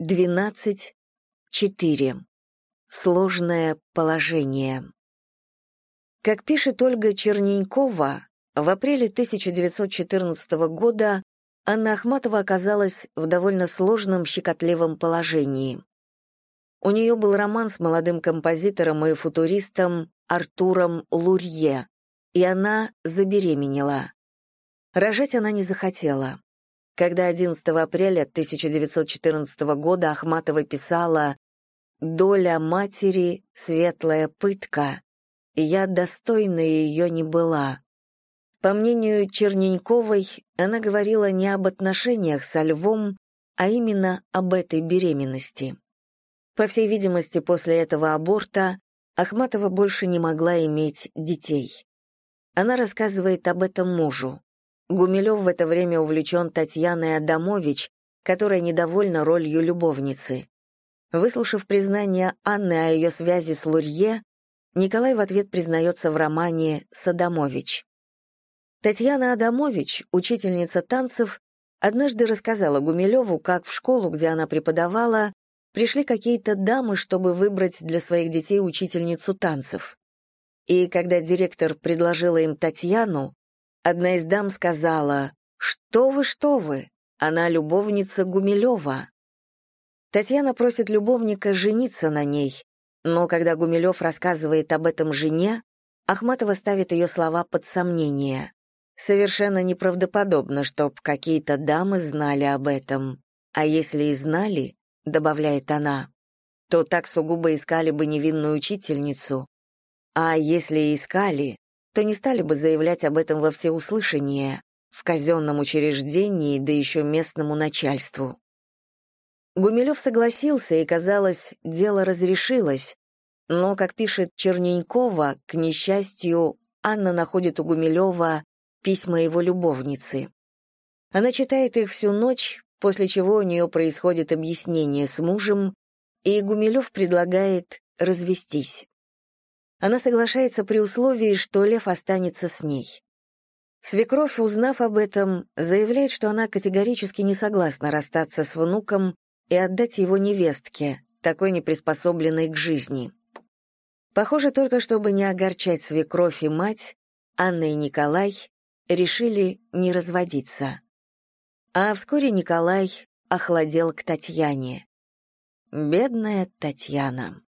12.4. Сложное положение. Как пишет Ольга Черненькова, в апреле 1914 года Анна Ахматова оказалась в довольно сложном щекотливом положении. У нее был роман с молодым композитором и футуристом Артуром Лурье, и она забеременела. Рожать она не захотела. Когда 11 апреля 1914 года Ахматова писала «Доля матери — светлая пытка, я достойна ее не была». По мнению Черненьковой, она говорила не об отношениях со львом, а именно об этой беременности. По всей видимости, после этого аборта Ахматова больше не могла иметь детей. Она рассказывает об этом мужу. Гумилев в это время увлечен Татьяной Адамович, которая недовольна ролью любовницы. Выслушав признание Анны о ее связи с Лурье, Николай в ответ признается в романе «Садамович». Татьяна Адамович, учительница танцев, однажды рассказала Гумилеву, как в школу, где она преподавала, пришли какие-то дамы, чтобы выбрать для своих детей учительницу танцев. И когда директор предложила им Татьяну, одна из дам сказала «Что вы, что вы, она любовница Гумилева». Татьяна просит любовника жениться на ней, но когда Гумилев рассказывает об этом жене, Ахматова ставит ее слова под сомнение. Совершенно неправдоподобно, чтоб какие-то дамы знали об этом. А если и знали, добавляет она, то так сугубо искали бы невинную учительницу. А если и искали, то не стали бы заявлять об этом во всеуслышание, в казенном учреждении, да еще местному начальству. Гумилев согласился, и, казалось, дело разрешилось, но, как пишет Черненькова, к несчастью, Анна находит у Гумилева письма его любовницы. Она читает их всю ночь, после чего у нее происходит объяснение с мужем, и Гумилев предлагает развестись. Она соглашается при условии, что Лев останется с ней. Свекровь, узнав об этом, заявляет, что она категорически не согласна расстаться с внуком и отдать его невестке, такой неприспособленной к жизни. Похоже, только чтобы не огорчать свекровь и мать, Анна и Николай решили не разводиться. А вскоре Николай охладел к Татьяне. Бедная Татьяна.